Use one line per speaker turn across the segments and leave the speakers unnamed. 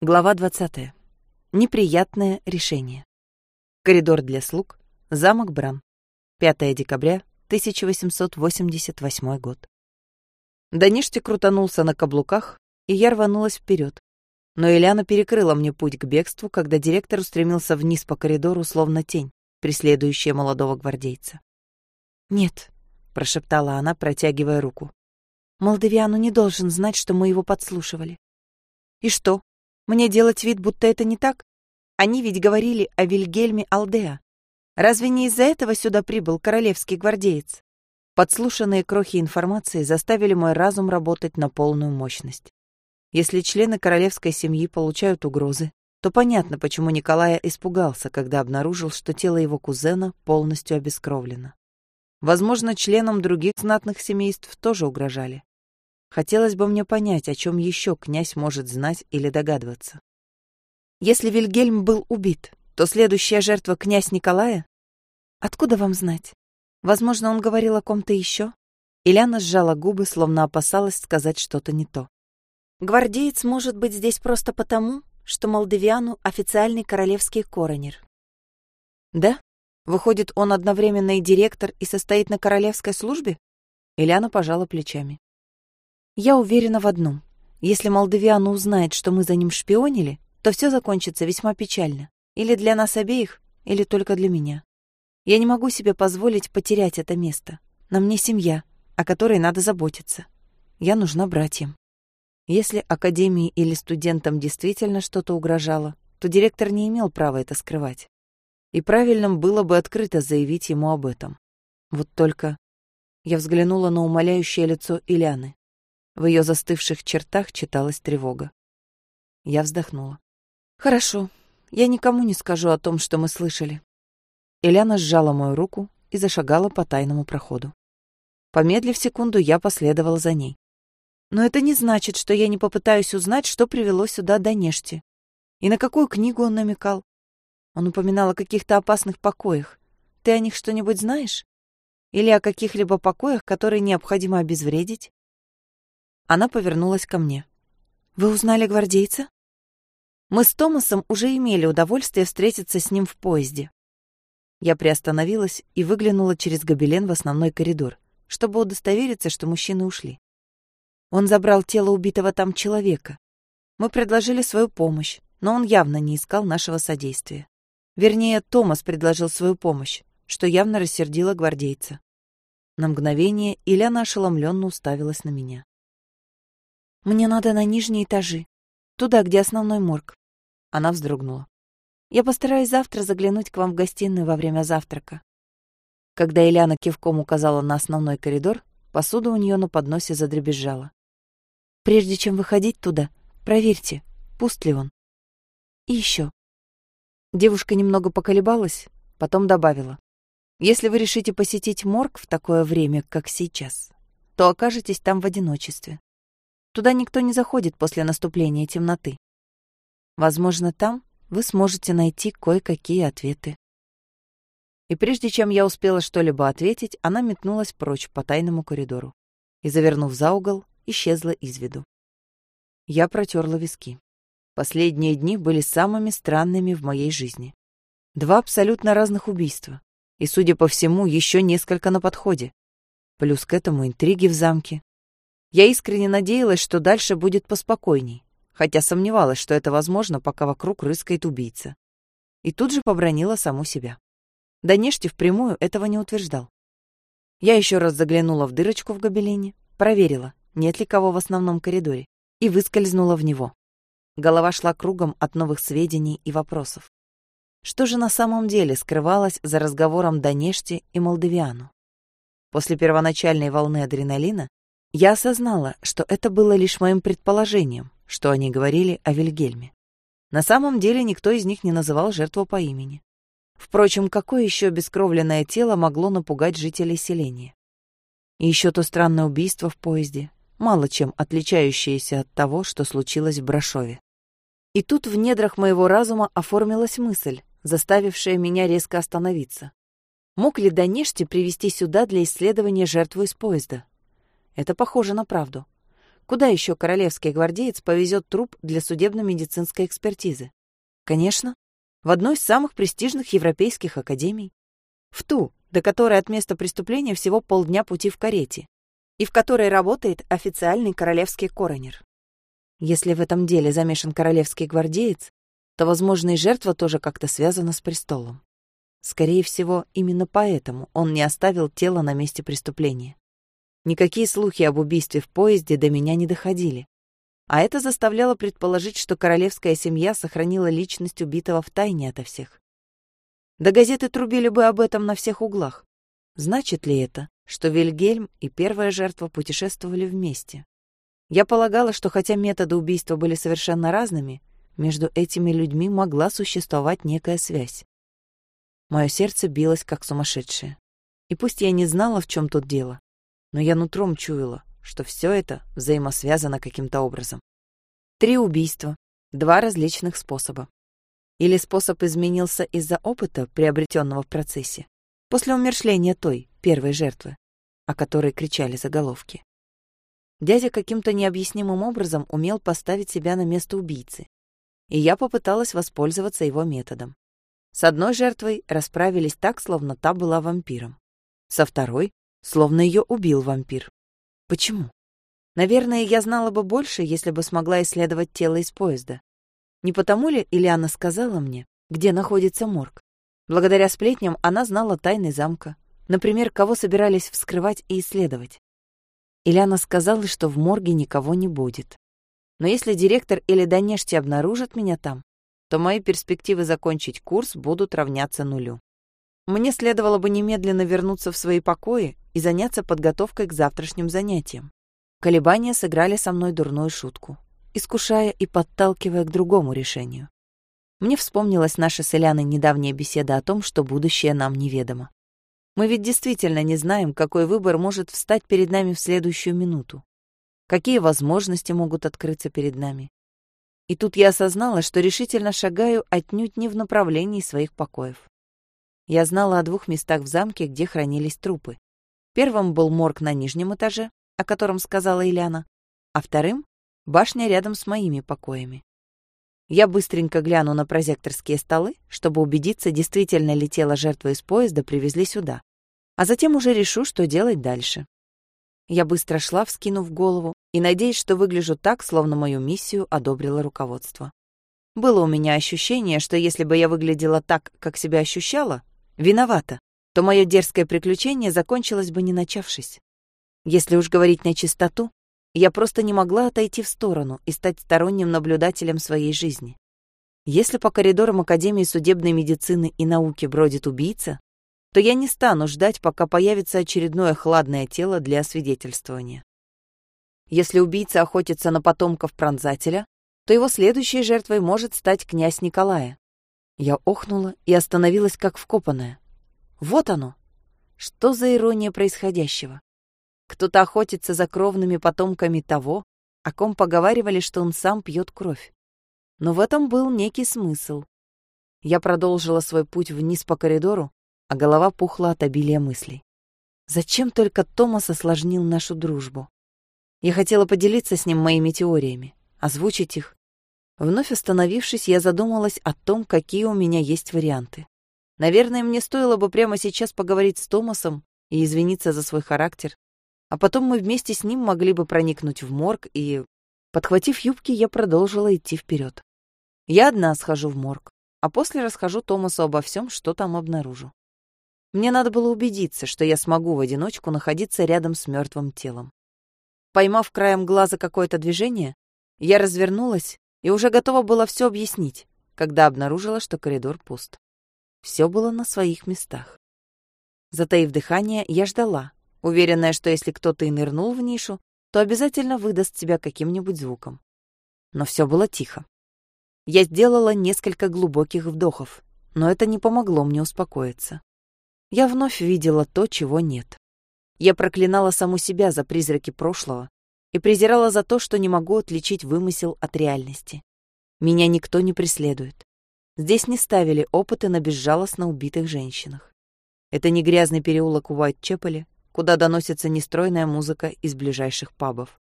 Глава 20. Неприятное решение. Коридор для слуг. Замок Бран. 5 декабря 1888 год. Даништи крутанулся на каблуках, и я рванулась вперед. Но Ильяна перекрыла мне путь к бегству, когда директор устремился вниз по коридору, словно тень, преследующая молодого гвардейца. «Нет», — прошептала она, протягивая руку. «Молдавиану не должен знать, что мы его подслушивали». «И что, мне делать вид, будто это не так? Они ведь говорили о Вильгельме Алдеа. Разве не из-за этого сюда прибыл королевский гвардеец? Подслушанные крохи информации заставили мой разум работать на полную мощность. Если члены королевской семьи получают угрозы, то понятно, почему Николая испугался, когда обнаружил, что тело его кузена полностью обескровлено. Возможно, членам других знатных семейств тоже угрожали. Хотелось бы мне понять, о чем еще князь может знать или догадываться. Если Вильгельм был убит, то следующая жертва князь Николая? Откуда вам знать? Возможно, он говорил о ком-то еще? Ильяна сжала губы, словно опасалась сказать что-то не то. Гвардеец может быть здесь просто потому, что Молдавиану официальный королевский коронер. Да? Выходит, он одновременно и директор, и состоит на королевской службе? Ильяна пожала плечами. Я уверена в одном. Если Молдавиану узнает, что мы за ним шпионили, то все закончится весьма печально. Или для нас обеих, или только для меня. Я не могу себе позволить потерять это место. На мне семья, о которой надо заботиться. Я нужна братьям. Если академии или студентам действительно что-то угрожало, то директор не имел права это скрывать. И правильным было бы открыто заявить ему об этом. Вот только я взглянула на умоляющее лицо Ильяны. В ее застывших чертах читалась тревога. Я вздохнула. «Хорошо, я никому не скажу о том, что мы слышали». Ильяна сжала мою руку и зашагала по тайному проходу. Помедлив секунду, я последовала за ней. Но это не значит, что я не попытаюсь узнать, что привело сюда Данешти. И на какую книгу он намекал. Он упоминал о каких-то опасных покоях. Ты о них что-нибудь знаешь? Или о каких-либо покоях, которые необходимо обезвредить? Она повернулась ко мне. «Вы узнали гвардейца?» Мы с Томасом уже имели удовольствие встретиться с ним в поезде. Я приостановилась и выглянула через гобелен в основной коридор, чтобы удостовериться, что мужчины ушли. Он забрал тело убитого там человека. Мы предложили свою помощь, но он явно не искал нашего содействия. Вернее, Томас предложил свою помощь, что явно рассердило гвардейца. На мгновение Ильяна ошеломленно уставилась на меня. Мне надо на нижние этажи. Туда, где основной морг. Она вздрогнула. Я постараюсь завтра заглянуть к вам в гостиную во время завтрака. Когда Ильяна кивком указала на основной коридор, посуда у нее на подносе задребезжала. Прежде чем выходить туда, проверьте, пуст ли он. И еще. Девушка немного поколебалась, потом добавила. Если вы решите посетить морг в такое время, как сейчас, то окажетесь там в одиночестве. Туда никто не заходит после наступления темноты. Возможно, там вы сможете найти кое-какие ответы. И прежде чем я успела что-либо ответить, она метнулась прочь по тайному коридору и, завернув за угол, исчезла из виду. Я протерла виски. Последние дни были самыми странными в моей жизни. Два абсолютно разных убийства. И, судя по всему, еще несколько на подходе. Плюс к этому интриги в замке, я искренне надеялась, что дальше будет поспокойней, хотя сомневалась, что это возможно, пока вокруг рыскает убийца. И тут же побронила саму себя. Данешти впрямую этого не утверждал. Я еще раз заглянула в дырочку в гобелене, проверила, нет ли кого в основном коридоре, и выскользнула в него. Голова шла кругом от новых сведений и вопросов. Что же на самом деле скрывалось за разговором Данешти и Молдавиану? После первоначальной волны адреналина я осознала, что это было лишь моим предположением, что они говорили о Вильгельме. На самом деле никто из них не называл жертву по имени. Впрочем, какое еще бескровленное тело могло напугать жителей селения? И еще то странное убийство в поезде, мало чем отличающееся от того, что случилось в Брашове. И тут в недрах моего разума оформилась мысль, заставившая меня резко остановиться. Мог ли Данешти привести сюда для исследования жертву из поезда? Это похоже на правду. Куда еще королевский гвардеец повезет труп для судебно-медицинской экспертизы? Конечно, в одной из самых престижных европейских академий. В ту, до которой от места преступления всего полдня пути в карете, и в которой работает официальный королевский коронер. Если в этом деле замешан королевский гвардеец, то, возможно, и жертва тоже как-то связана с престолом. Скорее всего, именно поэтому он не оставил тело на месте преступления. Никакие слухи об убийстве в поезде до меня не доходили. А это заставляло предположить, что королевская семья сохранила личность убитого в тайне ото всех. Да газеты трубили бы об этом на всех углах. Значит ли это, что Вильгельм и первая жертва путешествовали вместе? Я полагала, что хотя методы убийства были совершенно разными, между этими людьми могла существовать некая связь. Мое сердце билось как сумасшедшее. И пусть я не знала, в чем тут дело, но я нутром чуяла, что все это взаимосвязано каким-то образом. Три убийства, два различных способа. Или способ изменился из-за опыта, приобретенного в процессе, после умершления той, первой жертвы, о которой кричали заголовки. Дядя каким-то необъяснимым образом умел поставить себя на место убийцы, и я попыталась воспользоваться его методом. С одной жертвой расправились так, словно та была вампиром. Со второй, словно ее убил вампир. Почему? Наверное, я знала бы больше, если бы смогла исследовать тело из поезда. Не потому ли Ильяна сказала мне, где находится морг? Благодаря сплетням она знала тайны замка. Например, кого собирались вскрывать и исследовать. Ильяна сказала, что в морге никого не будет. Но если директор или Донешти обнаружат меня там, то мои перспективы закончить курс будут равняться нулю. Мне следовало бы немедленно вернуться в свои покои и заняться подготовкой к завтрашним занятиям. Колебания сыграли со мной дурную шутку, искушая и подталкивая к другому решению. Мне вспомнилась наша с Эляной недавняя беседа о том, что будущее нам неведомо. Мы ведь действительно не знаем, какой выбор может встать перед нами в следующую минуту. Какие возможности могут открыться перед нами. И тут я осознала, что решительно шагаю отнюдь не в направлении своих покоев. Я знала о двух местах в замке, где хранились трупы. Первым был морг на нижнем этаже, о котором сказала Ильяна, а вторым — башня рядом с моими покоями. Я быстренько гляну на прозекторские столы, чтобы убедиться, действительно ли тело жертвы из поезда привезли сюда, а затем уже решу, что делать дальше. Я быстро шла, вскинув голову, и надеясь, что выгляжу так, словно мою миссию одобрило руководство. Было у меня ощущение, что если бы я выглядела так, как себя ощущала, виновата, то мое дерзкое приключение закончилось бы не начавшись. Если уж говорить на чистоту, я просто не могла отойти в сторону и стать сторонним наблюдателем своей жизни. Если по коридорам Академии судебной медицины и науки бродит убийца, то я не стану ждать, пока появится очередное хладное тело для освидетельствования. Если убийца охотится на потомков пронзателя, то его следующей жертвой может стать князь Николая. Я охнула и остановилась как вкопанная. Вот оно! Что за ирония происходящего? Кто-то охотится за кровными потомками того, о ком поговаривали, что он сам пьет кровь. Но в этом был некий смысл. Я продолжила свой путь вниз по коридору, а голова пухла от обилия мыслей. Зачем только Томас осложнил нашу дружбу? Я хотела поделиться с ним моими теориями, озвучить их. Вновь остановившись, я задумалась о том, какие у меня есть варианты. Наверное, мне стоило бы прямо сейчас поговорить с Томасом и извиниться за свой характер, а потом мы вместе с ним могли бы проникнуть в морг и... Подхватив юбки, я продолжила идти вперед. Я одна схожу в морг, а после расскажу Томасу обо всем, что там обнаружу. Мне надо было убедиться, что я смогу в одиночку находиться рядом с мертвым телом. Поймав краем глаза какое-то движение, я развернулась и уже готова была все объяснить, когда обнаружила, что коридор пуст. Все было на своих местах. Затаив дыхание, я ждала, уверенная, что если кто-то и нырнул в нишу, то обязательно выдаст себя каким-нибудь звуком. Но все было тихо. Я сделала несколько глубоких вдохов, но это не помогло мне успокоиться. Я вновь видела то, чего нет. Я проклинала саму себя за призраки прошлого и презирала за то, что не могу отличить вымысел от реальности. Меня никто не преследует. Здесь не ставили опыты на безжалостно убитых женщинах. Это не грязный переулок Уайт-Чепеле, куда доносится нестройная музыка из ближайших пабов.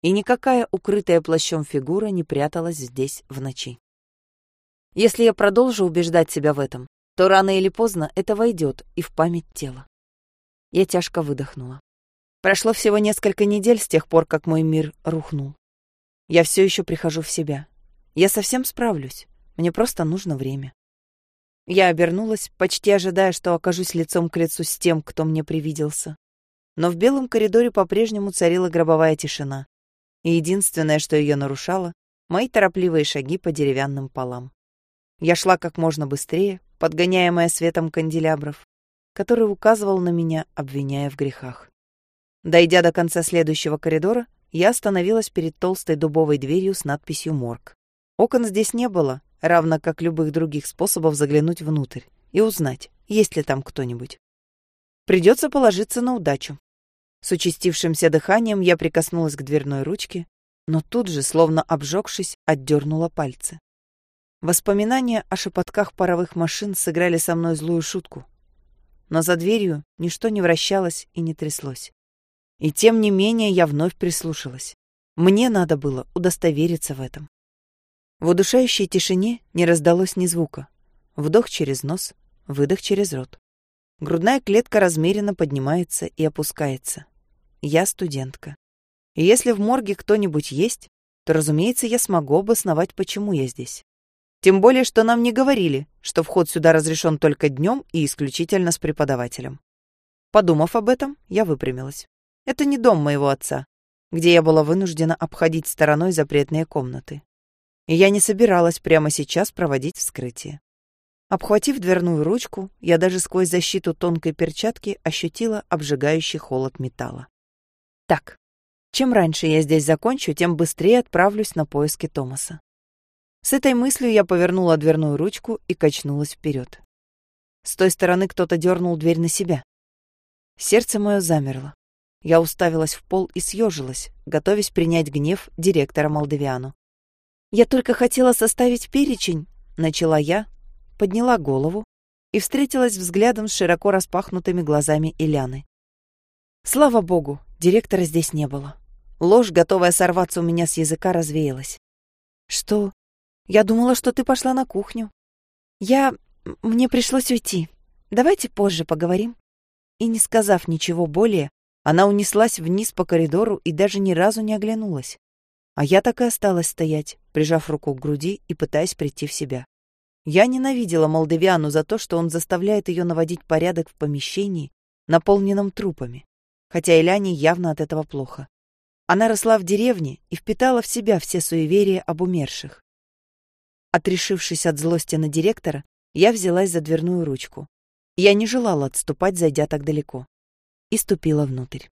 И никакая укрытая плащом фигура не пряталась здесь в ночи. Если я продолжу убеждать себя в этом, то рано или поздно это войдет и в память тела. Я тяжко выдохнула. Прошло всего несколько недель с тех пор, как мой мир рухнул. Я все еще прихожу в себя. Я совсем справлюсь. Мне просто нужно время. Я обернулась, почти ожидая, что окажусь лицом к лицу с тем, кто мне привиделся. Но в белом коридоре по-прежнему царила гробовая тишина. И единственное, что ее нарушало, мои торопливые шаги по деревянным полам. Я шла как можно быстрее, подгоняемая светом канделябров, который указывал на меня, обвиняя в грехах. Дойдя до конца следующего коридора, я остановилась перед толстой дубовой дверью с надписью «Морг». Окон здесь не было, равно как любых других способов заглянуть внутрь и узнать, есть ли там кто-нибудь. Придется положиться на удачу. С участившимся дыханием я прикоснулась к дверной ручке, но тут же, словно обжегшись, отдернула пальцы. Воспоминания о шепотках паровых машин сыграли со мной злую шутку. Но за дверью ничто не вращалось и не тряслось. И тем не менее я вновь прислушалась. Мне надо было удостовериться в этом. В удушающей тишине не раздалось ни звука. Вдох через нос, выдох через рот. Грудная клетка размеренно поднимается и опускается. Я студентка. И если в морге кто-нибудь есть, то, разумеется, я смогу обосновать, почему я здесь. Тем более, что нам не говорили, что вход сюда разрешен только днем и исключительно с преподавателем. Подумав об этом, я выпрямилась. Это не дом моего отца, где я была вынуждена обходить стороной запретные комнаты. И я не собиралась прямо сейчас проводить вскрытие. Обхватив дверную ручку, я даже сквозь защиту тонкой перчатки ощутила обжигающий холод металла. Так, чем раньше я здесь закончу, тем быстрее отправлюсь на поиски Томаса. С этой мыслью я повернула дверную ручку и качнулась вперед. С той стороны кто-то дернул дверь на себя. Сердце мое замерло. Я уставилась в пол и съежилась, готовясь принять гнев директора Молдавиану. «Я только хотела составить перечень», — начала я, подняла голову и встретилась взглядом с широко распахнутыми глазами Иляны. Слава богу, директора здесь не было. Ложь, готовая сорваться у меня с языка, развеялась. «Что? Я думала, что ты пошла на кухню. Я... Мне пришлось уйти. Давайте позже поговорим». И не сказав ничего более, она унеслась вниз по коридору и даже ни разу не оглянулась. А я так и осталась стоять, прижав руку к груди и пытаясь прийти в себя. Я ненавидела Молдавиану за то, что он заставляет ее наводить порядок в помещении, наполненном трупами, хотя Эляне явно от этого плохо. Она росла в деревне и впитала в себя все суеверия об умерших. Отрешившись от злости на директора, я взялась за дверную ручку. Я не желала отступать, зайдя так далеко и ступила внутрь.